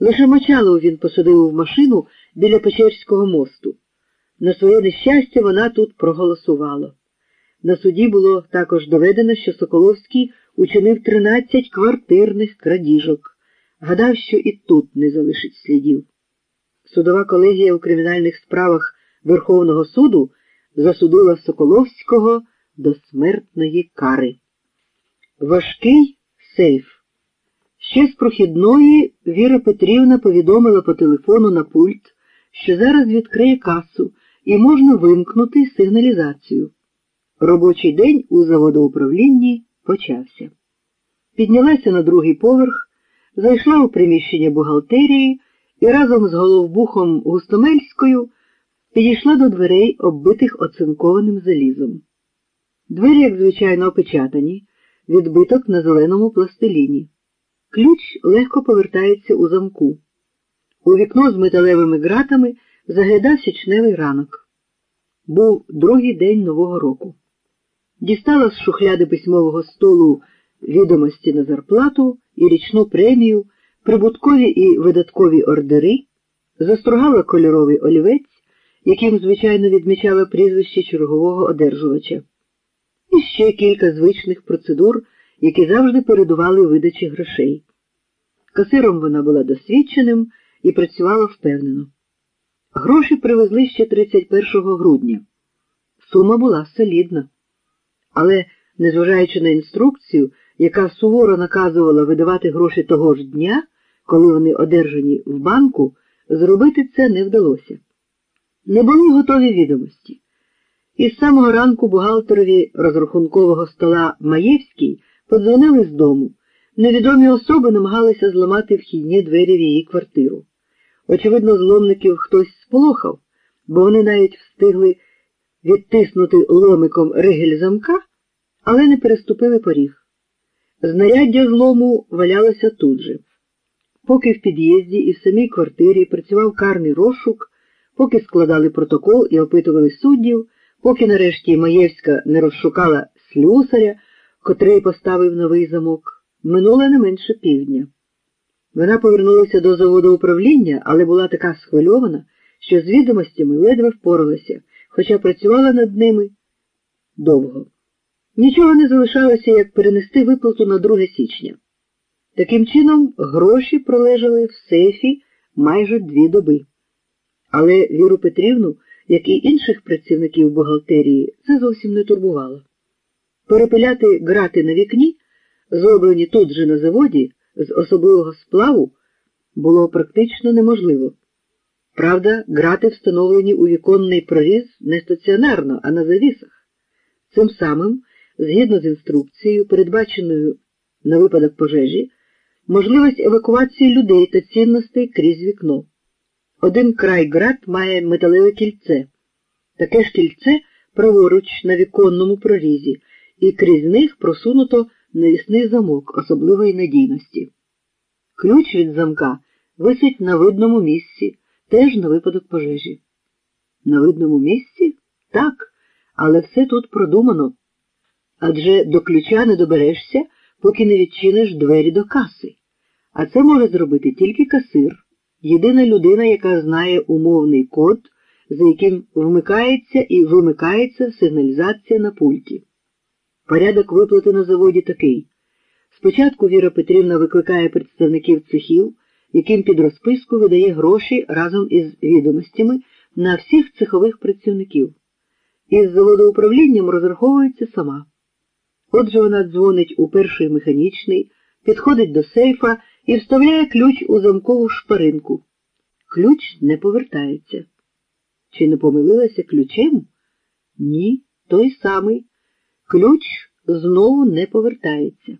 Лише Мочалов він посадив в машину біля Печерського мосту. На своє нещастя, вона тут проголосувала. На суді було також доведено, що Соколовський учинив 13 квартирних крадіжок. Гадав, що і тут не залишить слідів. Судова колегія у кримінальних справах Верховного суду засудила Соколовського до смертної кари. Важкий сейф. Ще з прохідної Віра Петрівна повідомила по телефону на пульт, що зараз відкриє касу і можна вимкнути сигналізацію. Робочий день у заводоуправлінні почався. Піднялася на другий поверх, зайшла у приміщення бухгалтерії і разом з головбухом Густомельською підійшла до дверей, оббитих оцинкованим залізом. Двері, як звичайно, опечатані, відбиток на зеленому пластиліні. Ключ легко повертається у замку. У вікно з металевими ґратами заглядав січневий ранок. Був другий день Нового року. Дістала з шухляди письмового столу відомості на зарплату і річну премію, прибуткові і видаткові ордери, застругала кольоровий олівець, яким, звичайно, відмічала прізвище чергового одержувача, і ще кілька звичних процедур, які завжди передували видачі грошей. Касиром вона була досвідченим і працювала впевнено. Гроші привезли ще 31 грудня. Сума була солідна. Але, незважаючи на інструкцію, яка суворо наказувала видавати гроші того ж дня, коли вони одержані в банку, зробити це не вдалося. Не були готові відомості. Із самого ранку бухгалтерові розрахункового стола Маєвський подзвонили з дому. Невідомі особи намагалися зламати вхідні двері в її квартиру. Очевидно, зломників хтось сполохав, бо вони навіть встигли відтиснути ломиком ригель замка, але не переступили поріг. Знаряддя злому валялося тут же. Поки в під'їзді і в самій квартирі працював карний розшук, поки складали протокол і опитували суддів, поки нарешті Маєвська не розшукала слюсаря, котрий поставив новий замок, минуло не менше півдня. Вона повернулася до заводу управління, але була така схвильована, що з відомостями ледве впоралася, хоча працювала над ними довго. Нічого не залишалося, як перенести виплату на 2 січня. Таким чином, гроші пролежали в сейфі майже дві доби. Але Віру Петрівну, як і інших працівників бухгалтерії, це зовсім не турбувало. Перепиляти грати на вікні, зроблені тут же на заводі, з особливого сплаву, було практично неможливо. Правда, грати встановлені у віконний проріз не стаціонарно, а на завісах. Цим самим, згідно з інструкцією, передбаченою на випадок пожежі, можливість евакуації людей та цінностей крізь вікно. Один край град має металеве кільце. Таке ж кільце праворуч на віконному прорізі, і крізь них просунуто навісний замок особливої надійності. Ключ від замка висить на видному місці, теж на випадок пожежі. На видному місці? Так, але все тут продумано. Адже до ключа не доберешся, поки не відчиниш двері до каси. А це може зробити тільки касир, єдина людина, яка знає умовний код, за яким вмикається і вимикається сигналізація на пульті. Порядок виплати на заводі такий. Спочатку Віра Петрівна викликає представників цехів, яким під розписку видає гроші разом із відомостями на всіх цехових працівників. Із заводоуправлінням розраховується сама. Отже, вона дзвонить у перший механічний, підходить до сейфа і вставляє ключ у замкову шпаринку. Ключ не повертається. Чи не помилилася ключем? Ні, той самий. Ключ знову не повертається.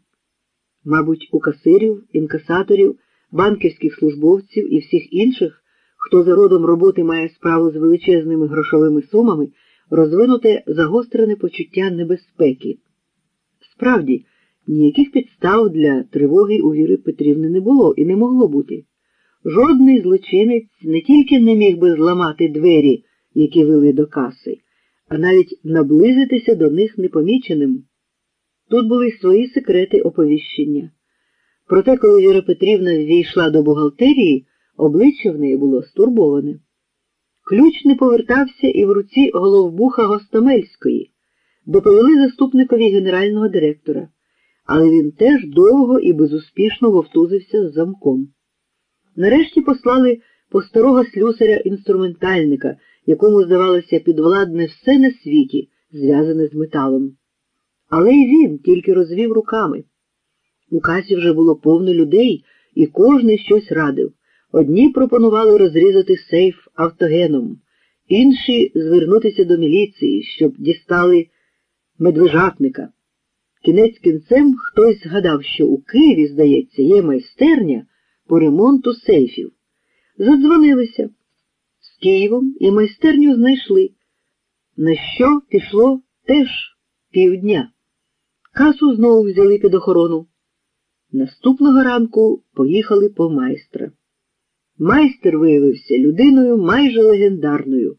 Мабуть, у касирів, інкасаторів, банківських службовців і всіх інших, хто за родом роботи має справу з величезними грошовими сумами, розвинуте загострене почуття небезпеки. Справді, ніяких підстав для тривоги у Віри Петрівни не було і не могло бути. Жодний злочинець не тільки не міг би зламати двері, які вели до каси, а навіть наблизитися до них непоміченим. Тут були свої секрети оповіщення. Проте, коли Віра Петрівна ввійшла до бухгалтерії, обличчя в неї було стурбоване. Ключ не повертався і в руці головбуха Гостомельської, доповіли заступникові генерального директора, але він теж довго і безуспішно вовтузився з замком. Нарешті послали по старого слюсаря-інструментальника, якому, здавалося, підвладне все на світі, зв'язане з металом. Але й він тільки розвів руками. У касі вже було повно людей, і кожний щось радив. Одні пропонували розрізати сейф автогеном, інші звернутися до міліції, щоб дістали медвежатника. Кінець кінцем хтось згадав, що у Києві, здається, є майстерня по ремонту сейфів. Задзвонилися. Києвом і майстерню знайшли, на що пішло теж півдня. Касу знову взяли під охорону. Наступного ранку поїхали по майстра. Майстер виявився людиною майже легендарною.